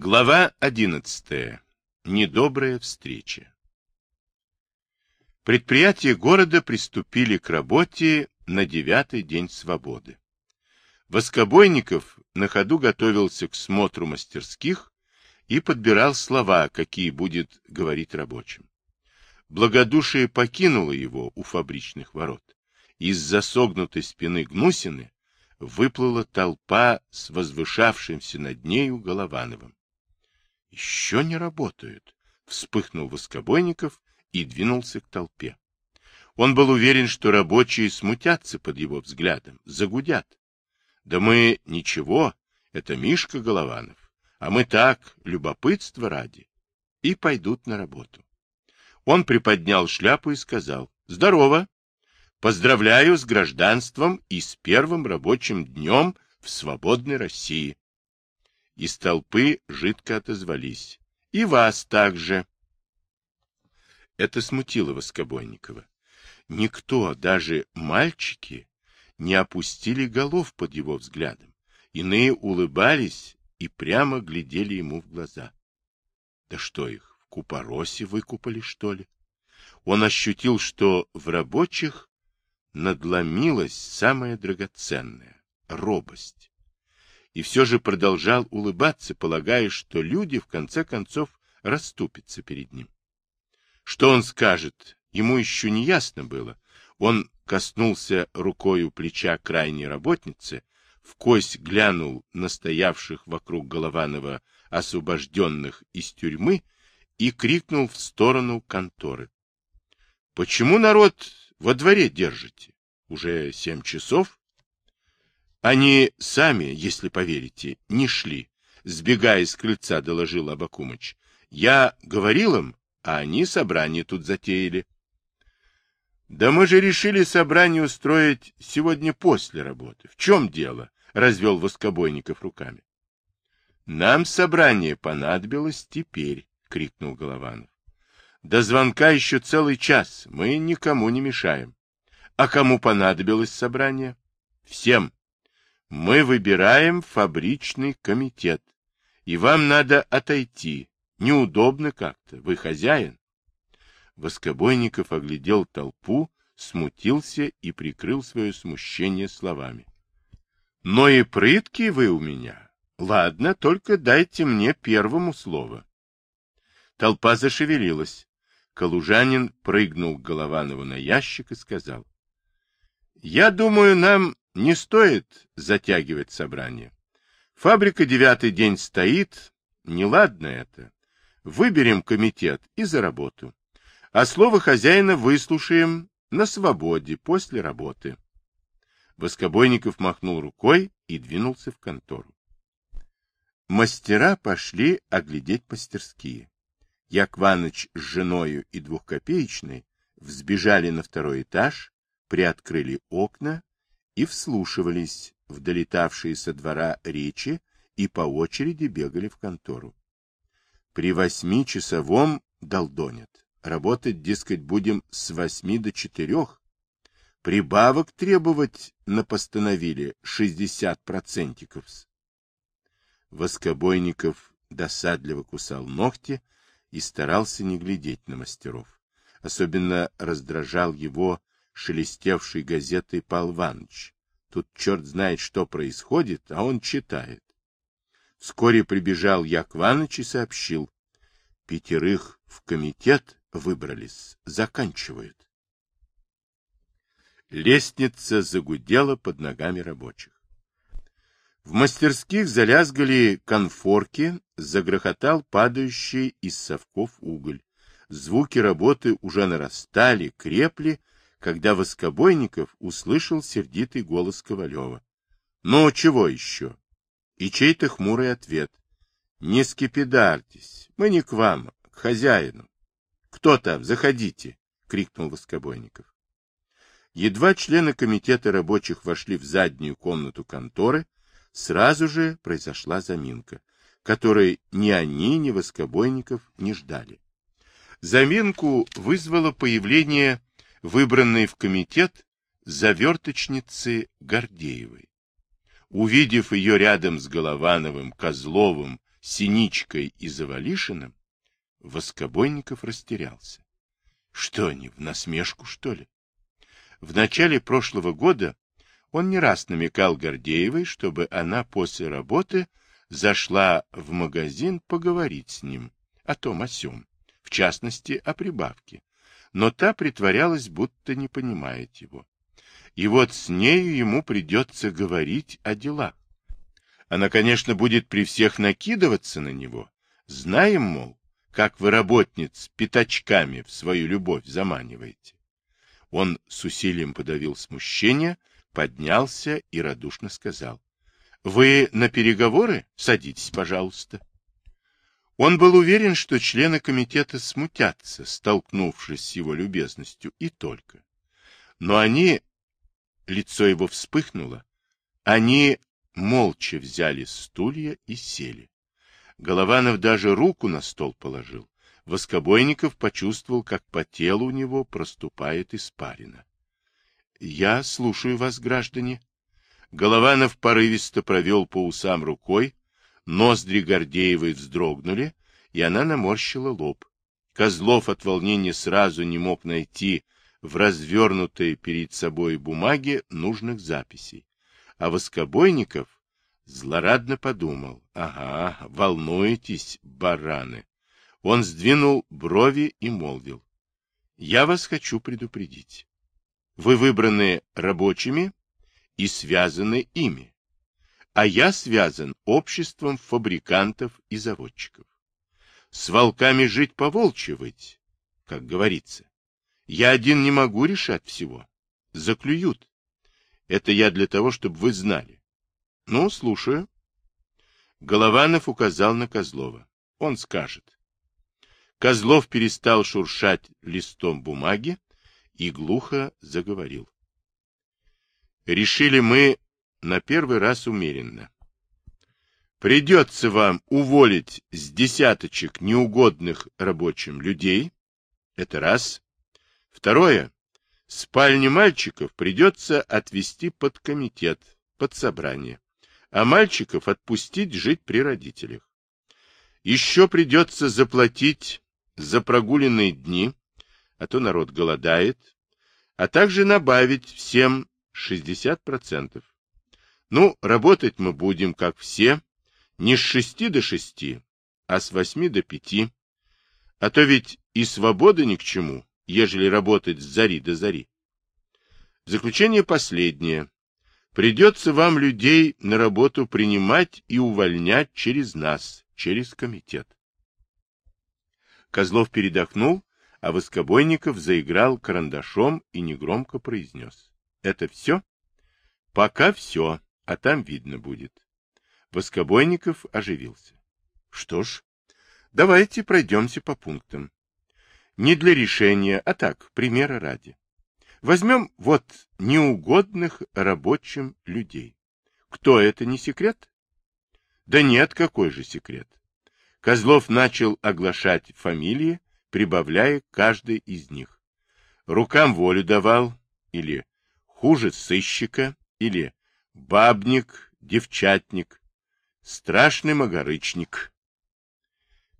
Глава 11. Недобрая встреча. Предприятия города приступили к работе на девятый день свободы. Воскобойников на ходу готовился к смотру мастерских и подбирал слова, какие будет говорить рабочим. Благодушие покинуло его у фабричных ворот. Из-за согнутой спины Гнусины выплыла толпа с возвышавшимся над нею Головановым. Еще не работают, вспыхнул Воскобойников и двинулся к толпе. Он был уверен, что рабочие смутятся под его взглядом, загудят. Да мы ничего, это Мишка Голованов, а мы так, любопытство ради, и пойдут на работу. Он приподнял шляпу и сказал, «Здорово! Поздравляю с гражданством и с первым рабочим днем в свободной России. Из толпы жидко отозвались. И вас также. Это смутило Воскобойникова. Никто, даже мальчики, не опустили голов под его взглядом. Иные улыбались и прямо глядели ему в глаза. Да что их, в купоросе выкупали, что ли? Он ощутил, что в рабочих надломилась самое драгоценное — робость и все же продолжал улыбаться, полагая, что люди, в конце концов, расступятся перед ним. Что он скажет, ему еще не ясно было. Он коснулся рукой у плеча крайней работницы, в кость глянул на стоявших вокруг Голованова освобожденных из тюрьмы и крикнул в сторону конторы. — Почему народ во дворе держите? Уже семь часов? Они сами, если поверите, не шли. Сбегая с крыльца, доложил Абакумыч. Я говорил им, а они собрание тут затеяли. Да мы же решили собрание устроить сегодня после работы. В чем дело? Развел Воскобойников руками. Нам собрание понадобилось теперь, крикнул Голованов. До звонка еще целый час, мы никому не мешаем. А кому понадобилось собрание? Всем. Мы выбираем фабричный комитет, и вам надо отойти. Неудобно как-то. Вы хозяин. Воскобойников оглядел толпу, смутился и прикрыл свое смущение словами. Но и прытки вы у меня. Ладно, только дайте мне первому слово. Толпа зашевелилась. Калужанин прыгнул Голованову на ящик и сказал. — Я думаю, нам не стоит затягивать собрание. Фабрика девятый день стоит, неладно это. Выберем комитет и за работу. А слово хозяина выслушаем на свободе после работы. Воскобойников махнул рукой и двинулся в контору. Мастера пошли оглядеть мастерские. Якваныч с женою и двухкопеечной взбежали на второй этаж, приоткрыли окна и вслушивались в долетавшие со двора речи и по очереди бегали в контору. При восьмичасовом долдонят. Работать, дескать, будем с восьми до четырех. Прибавок требовать на постановили шестьдесят процентиков. Воскобойников досадливо кусал ногти и старался не глядеть на мастеров. Особенно раздражал его шелестевший газетой Пал Иванович. Тут черт знает, что происходит, а он читает. Вскоре прибежал Якваныч и сообщил. Пятерых в комитет выбрались, заканчивают. Лестница загудела под ногами рабочих. В мастерских залязгали конфорки, загрохотал падающий из совков уголь. Звуки работы уже нарастали, крепли, когда Воскобойников услышал сердитый голос Ковалева. — Ну, чего еще? И чей-то хмурый ответ. — Не скипидарьтесь, мы не к вам, к хозяину. — Кто там? Заходите! — крикнул Воскобойников. Едва члены комитета рабочих вошли в заднюю комнату конторы, сразу же произошла заминка, которой ни они, ни Воскобойников не ждали. Заминку вызвало появление выбранной в комитет заверточницы Гордеевой. Увидев ее рядом с Головановым, Козловым Синичкой и Завалишиным, Воскобойников растерялся. Что они, в насмешку, что ли? В начале прошлого года он не раз намекал Гордеевой, чтобы она после работы зашла в магазин поговорить с ним о том о сём, в частности, о прибавке. Но та притворялась, будто не понимает его. И вот с нею ему придется говорить о делах. Она, конечно, будет при всех накидываться на него. Знаем, мол, как вы работниц пятачками в свою любовь заманиваете. Он с усилием подавил смущение, поднялся и радушно сказал. — Вы на переговоры? Садитесь, пожалуйста. Он был уверен, что члены комитета смутятся, столкнувшись с его любезностью, и только. Но они, лицо его вспыхнуло, они молча взяли стулья и сели. Голованов даже руку на стол положил. Воскобойников почувствовал, как по телу у него проступает испарина. — Я слушаю вас, граждане. Голованов порывисто провел по усам рукой, ноздри Гордеевой вздрогнули, и она наморщила лоб. Козлов от волнения сразу не мог найти в развернутой перед собой бумаге нужных записей. А Воскобойников злорадно подумал, ага, волнуетесь, бараны. Он сдвинул брови и молвил. Я вас хочу предупредить. Вы выбраны рабочими и связаны ими, а я связан обществом фабрикантов и заводчиков. С волками жить по-волчьи выть, как говорится. Я один не могу решать всего. Заклюют. Это я для того, чтобы вы знали. Ну, слушаю. Голованов указал на Козлова. Он скажет. Козлов перестал шуршать листом бумаги и глухо заговорил. Решили мы на первый раз умеренно. Придется вам уволить с десяточек неугодных рабочим людей. Это раз. Второе. Спальни мальчиков придется отвести под комитет, под собрание, а мальчиков отпустить жить при родителях. Еще придется заплатить за прогуленные дни, а то народ голодает, а также набавить всем 60%. Ну, работать мы будем, как все, не с шести до шести, а с восьми до пяти. А то ведь и свобода ни к чему, ежели работать с зари до зари. Заключение последнее. Придется вам людей на работу принимать и увольнять через нас, через комитет. Козлов передохнул, а Воскобойников заиграл карандашом и негромко произнес. — Это все? — Пока все, а там видно будет. Воскобойников оживился. — Что ж, давайте пройдемся по пунктам. Не для решения, а так, примера ради. Возьмем вот неугодных рабочим людей. Кто это, не секрет? Да нет, какой же секрет. Козлов начал оглашать фамилии, прибавляя каждой из них. Рукам волю давал, или хуже сыщика, или бабник, девчатник, страшный магарычник.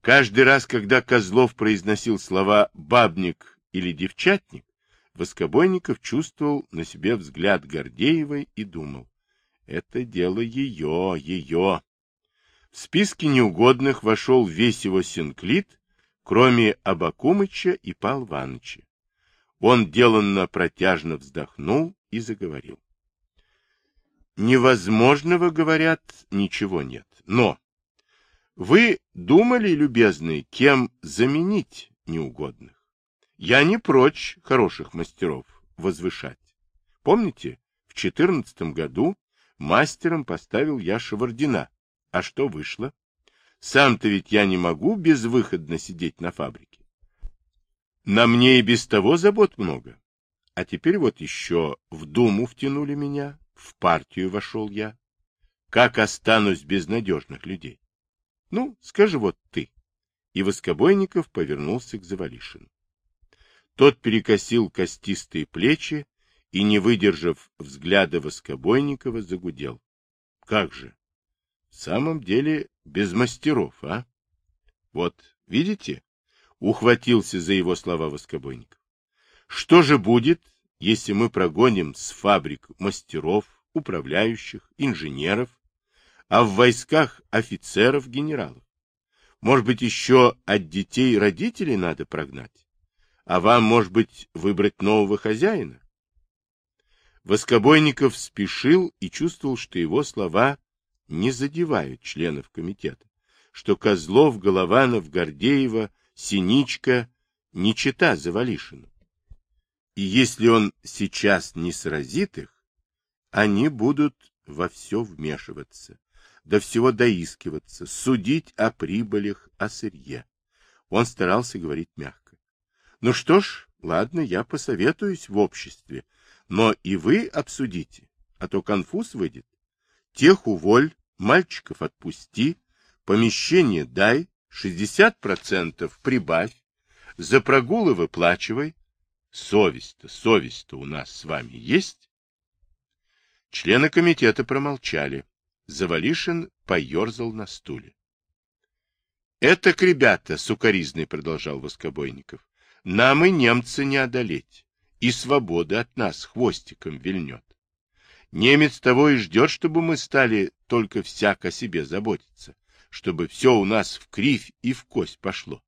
Каждый раз, когда Козлов произносил слова «бабник» или «девчатник», Воскобойников чувствовал на себе взгляд Гордеевой и думал, это дело ее, ее. В списке неугодных вошел весь его синклит, кроме Абакумыча и Ивановича. Он деланно протяжно вздохнул и заговорил. Невозможного, говорят, ничего нет. Но вы думали, любезный, кем заменить неугодных? Я не прочь хороших мастеров возвышать. Помните, в четырнадцатом году мастером поставил я Шевардина. А что вышло? Сам-то ведь я не могу безвыходно сидеть на фабрике. На мне и без того забот много. А теперь вот еще в Думу втянули меня, в партию вошел я. Как останусь без надежных людей? Ну, скажи вот ты. И Воскобойников повернулся к Завалишину. Тот перекосил костистые плечи и, не выдержав взгляда Воскобойникова, загудел. Как же? В самом деле без мастеров, а? Вот, видите? Ухватился за его слова Воскобойников. Что же будет, если мы прогоним с фабрик мастеров, управляющих, инженеров, а в войсках офицеров, генералов? Может быть, еще от детей родителей надо прогнать? А вам, может быть, выбрать нового хозяина? Воскобойников спешил и чувствовал, что его слова не задевают членов комитета, что Козлов, Голованов, Гордеева, Синичка не чита Завалишину. И если он сейчас не сразит их, они будут во все вмешиваться, до всего доискиваться, судить о прибылях, о сырье. Он старался говорить мягко. Ну что ж, ладно, я посоветуюсь в обществе, но и вы обсудите, а то конфуз выйдет. Тех уволь, мальчиков отпусти, помещение дай, 60% прибавь, за прогулы выплачивай. Совесть-то, совесть-то у нас с вами есть? Члены комитета промолчали. Завалишин поерзал на стуле. — Это, ребята, — сукоризный продолжал Воскобойников, — нам и немца не одолеть, и свобода от нас хвостиком вильнет. Немец того и ждет, чтобы мы стали только всяко о себе заботиться, чтобы все у нас в кривь и в кость пошло.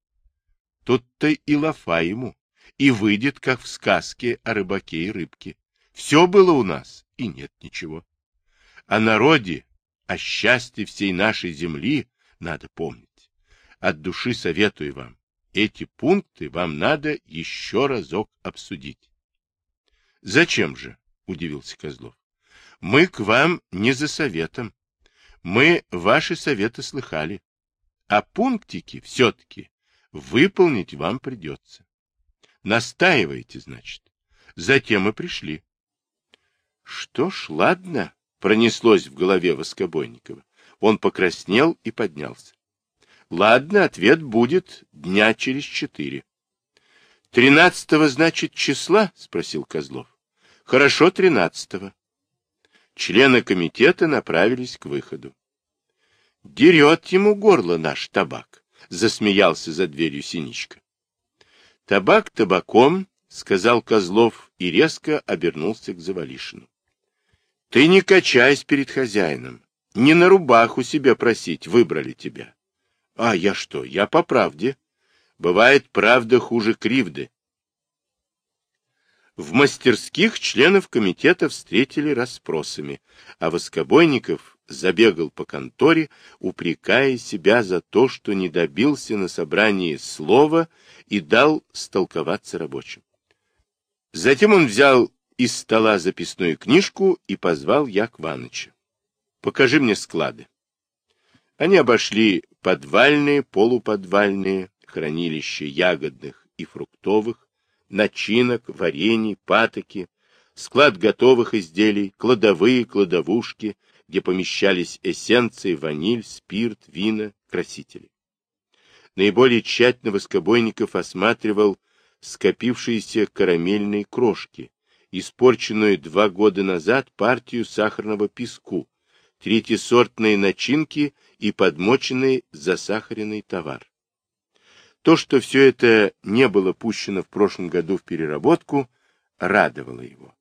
Тут-то и лафа ему, и выйдет, как в сказке о рыбаке и рыбке. Все было у нас, и нет ничего. О народе о счастье всей нашей земли надо помнить. От души советую вам. Эти пункты вам надо еще разок обсудить. — Зачем же? — удивился Козлов. — Мы к вам не за советом. Мы ваши советы слыхали. А пунктики все-таки выполнить вам придется. Настаиваете, значит. Затем и пришли. — Что ж, ладно, Пронеслось в голове Воскобойникова. Он покраснел и поднялся. Ладно, ответ будет дня через четыре. Тринадцатого, значит, числа? Спросил Козлов. Хорошо, тринадцатого. Члены комитета направились к выходу. Дерет ему горло наш табак, засмеялся за дверью Синичка. Табак табаком, сказал Козлов и резко обернулся к Завалишину. Ты не качайся перед хозяином. Не на рубаху себе просить, выбрали тебя. А я что, я по правде. Бывает правда хуже кривды. В мастерских членов комитета встретили расспросами, а Воскобойников забегал по конторе, упрекая себя за то, что не добился на собрании слова и дал столковаться рабочим. Затем он взял из стола записную книжку и позвал Якваныча. «Покажи мне склады». Они обошли подвальные, полуподвальные, хранилища ягодных и фруктовых, начинок, варений, патоки, склад готовых изделий, кладовые, кладовушки, где помещались эссенции, ваниль, спирт, вина, красители. Наиболее тщательно Воскобойников осматривал скопившиеся карамельные крошки, испорченную два года назад партию сахарного песку, третьесортные начинки и подмоченный засахаренный товар. То, что все это не было пущено в прошлом году в переработку, радовало его.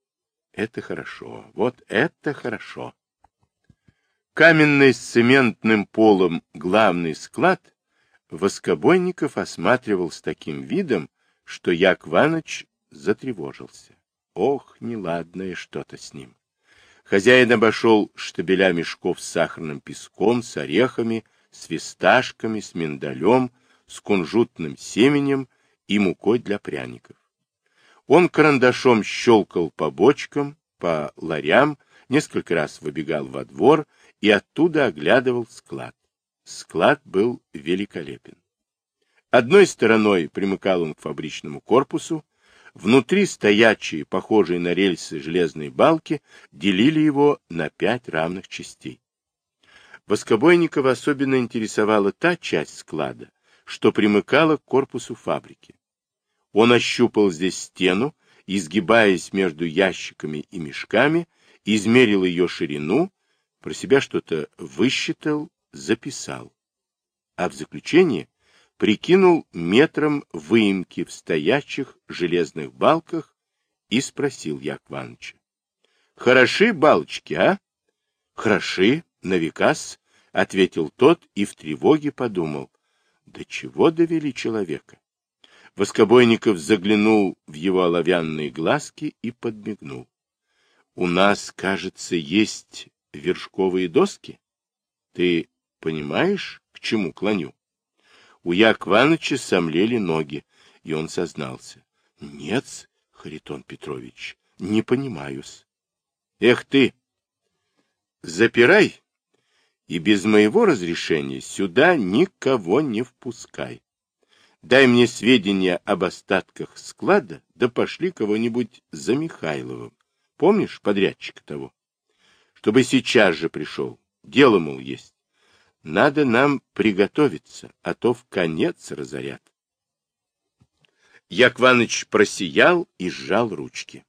Это хорошо, вот это хорошо. Каменный с цементным полом главный склад Воскобойников осматривал с таким видом, что Як Ваныч затревожился. Ох, неладное что-то с ним. Хозяин обошел штабеля мешков с сахарным песком, с орехами, с фисташками, с миндалем, с кунжутным семенем и мукой для пряников. Он карандашом щелкал по бочкам, по ларям, несколько раз выбегал во двор и оттуда оглядывал склад. Склад был великолепен. Одной стороной примыкал он к фабричному корпусу, Внутри стоячие, похожие на рельсы железные балки, делили его на пять равных частей. Воскобойникова особенно интересовала та часть склада, что примыкала к корпусу фабрики. Он ощупал здесь стену, изгибаясь между ящиками и мешками, измерил ее ширину, про себя что-то высчитал записал. А в заключение прикинул метром выемки в стоячих железных балках и спросил Яков Ивановича. — Хороши балочки, а? — Хороши, на векас, — ответил тот и в тревоге подумал. До чего довели человека? Воскобойников заглянул в его оловянные глазки и подмигнул. — У нас, кажется, есть вершковые доски. Ты понимаешь, к чему клоню? У Якваныча сомлели ноги, и он сознался. — Нет, Харитон Петрович, не понимаю-с. — Эх ты! Запирай и без моего разрешения сюда никого не впускай. Дай мне сведения об остатках склада, да пошли кого-нибудь за Михайловым. Помнишь подрядчика того? Чтобы сейчас же пришел. Дело, мол, есть. Надо нам приготовиться, а то в конец разорят. Якваныч просиял и сжал ручки.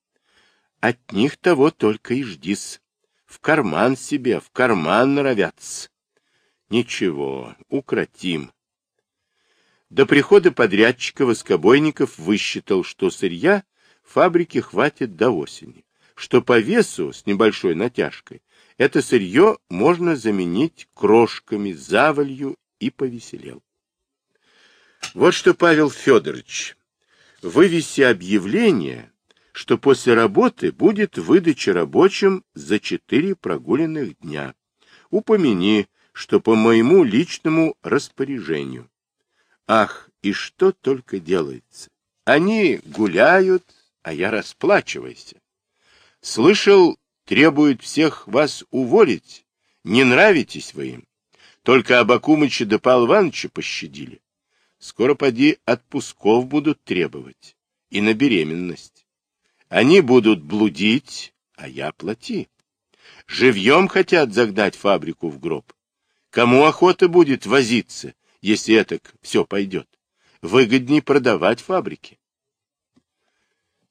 От них того только и ждись. В карман себе, в карман норовятся. Ничего, укротим. До прихода подрядчика Воскобойников высчитал, что сырья фабрике хватит до осени, что по весу с небольшой натяжкой это сырье можно заменить крошками, завалью и повеселел. Вот что, Павел Федорович, вывеси объявление что после работы будет выдача рабочим за четыре прогуленных дня. Упомяни, что по моему личному распоряжению. Ах, и что только делается. Они гуляют, а я расплачивайся. Слышал, требует всех вас уволить. Не нравитесь вы им. Только Абакумыча да Павла Ивановича пощадили. Скоро поди отпусков будут требовать. И на беременность. Они будут блудить, а я плати. Живьем хотят загнать фабрику в гроб. Кому охота будет возиться, если это все пойдет? Выгоднее продавать фабрики.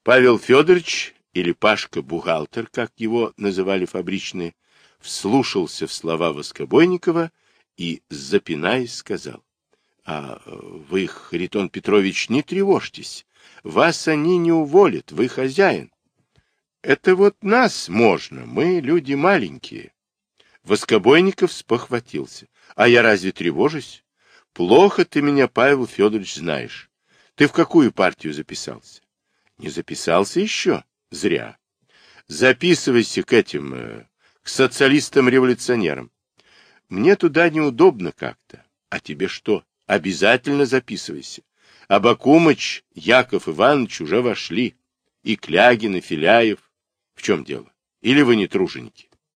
Павел Федорович, или Пашка-бухгалтер, как его называли фабричные, вслушался в слова Воскобойникова и, запинаясь, сказал, — А вы, Харитон Петрович, не тревожьтесь. Вас они не уволят, вы хозяин. Это вот нас можно, мы люди маленькие. Воскобойников спохватился. А я разве тревожусь? Плохо ты меня, Павел Федорович, знаешь. Ты в какую партию записался? Не записался еще? Зря. Записывайся к этим, э, к социалистам-революционерам. Мне туда неудобно как-то. А тебе что? Обязательно записывайся. Абакумыч, Яков Иванович уже вошли. И Клягин, и Филяев. В чем дело? Или вы не труженики?